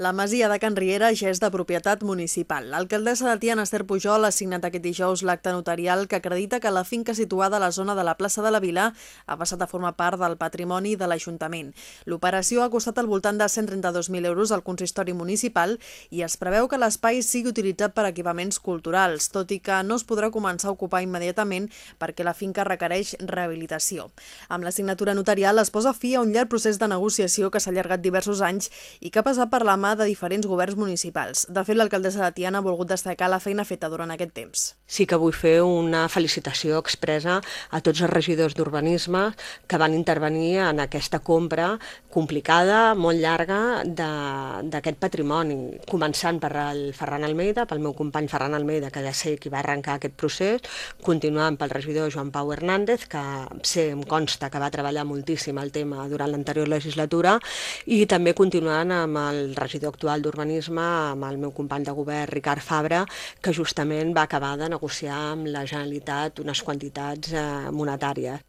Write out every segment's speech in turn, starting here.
La masia de Can Riera ja és de propietat municipal. L'alcaldessa de Tiana, Esther Pujol, ha signat aquest dijous l'acte notarial que acredita que la finca situada a la zona de la plaça de la Vila ha passat a formar part del patrimoni de l'Ajuntament. L'operació ha costat al voltant de 132.000 euros al consistori municipal i es preveu que l'espai sigui utilitzat per equipaments culturals, tot i que no es podrà començar a ocupar immediatament perquè la finca requereix rehabilitació. Amb la signatura notarial es posa fi a un llarg procés de negociació que s'ha allargat diversos anys i que ha passat per la mà de diferents governs municipals. De fet, l'alcaldessa de Tiana ha volgut destacar la feina feta durant aquest temps. Sí que vull fer una felicitació expressa a tots els regidors d'urbanisme que van intervenir en aquesta compra complicada, molt llarga, d'aquest patrimoni, començant per el Ferran Almeida, pel meu company Ferran Almeida, que ja sé qui va arrencar aquest procés, continuant pel regidor Joan Pau Hernández, que sé, em consta que va treballar moltíssim el tema durant l'anterior legislatura, i també continuant amb el regidor regidor actual d'Urbanisme, amb el meu company de govern, Ricard Fabra, que justament va acabar de negociar amb la Generalitat unes quantitats eh, monetàries.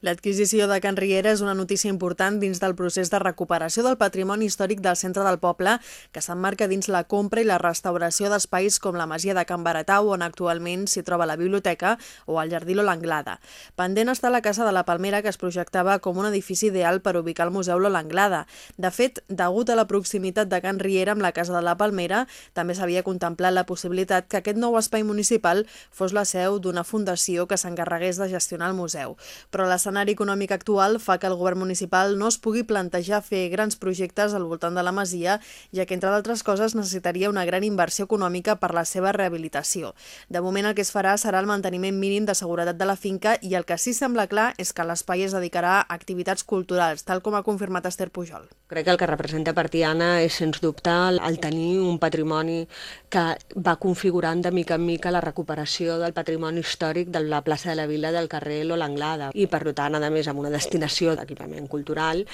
L'adquisició de Can Riera és una notícia important dins del procés de recuperació del patrimoni històric del centre del poble, que s'emmarca dins la compra i la restauració d'espais com la masia de Can Baratau, on actualment s'hi troba la biblioteca, o el Jardí l'Anglada. Pendent està la Casa de la Palmera, que es projectava com un edifici ideal per ubicar el Museu l'Anglada. De fet, degut a la proximitat de Can Riera amb la Casa de la Palmera, també s'havia contemplat la possibilitat que aquest nou espai municipal fos la seu d'una fundació que s'encarregués de gestionar el museu. Però la l'escenari econòmic actual fa que el govern municipal no es pugui plantejar fer grans projectes al voltant de la masia, ja que, entre d'altres coses, necessitaria una gran inversió econòmica per la seva rehabilitació. De moment el que es farà serà el manteniment mínim de seguretat de la finca i el que sí sembla clar és que l'espai es dedicarà a activitats culturals, tal com ha confirmat Esther Pujol. Crec que el que representa per Tiana és, sens dubte, el tenir un patrimoni que va configurant de mica en mica la recuperació del patrimoni històric de la plaça de la Vila del carrer L'Anglada. I, per tant, a més, amb una destinació d'equipament cultural,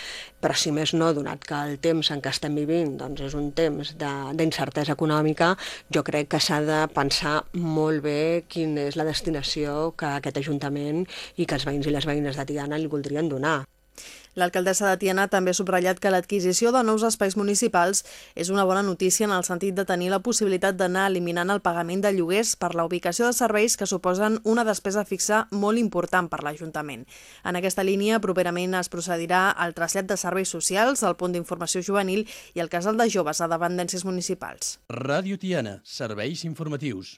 però si més no, donat que el temps en què estem vivint doncs és un temps d'incertesa econòmica, jo crec que s'ha de pensar molt bé quina és la destinació que aquest Ajuntament i que els veïns i les veïnes de Tiana li voldrien donar. L'alcaldessa de Tiana també ha subratllat que l'adquisició de nous espais municipals és una bona notícia en el sentit de tenir la possibilitat d'anar eliminant el pagament de lloguers per la ubicació de serveis que suposen una despesa fixa molt important per l'Ajuntament. En aquesta línia, properament es procedirà al trasllat de serveis socials, al punt d'informació juvenil i el casal de joves a dependències municipals. Ràdio Tiana, serveis informatius.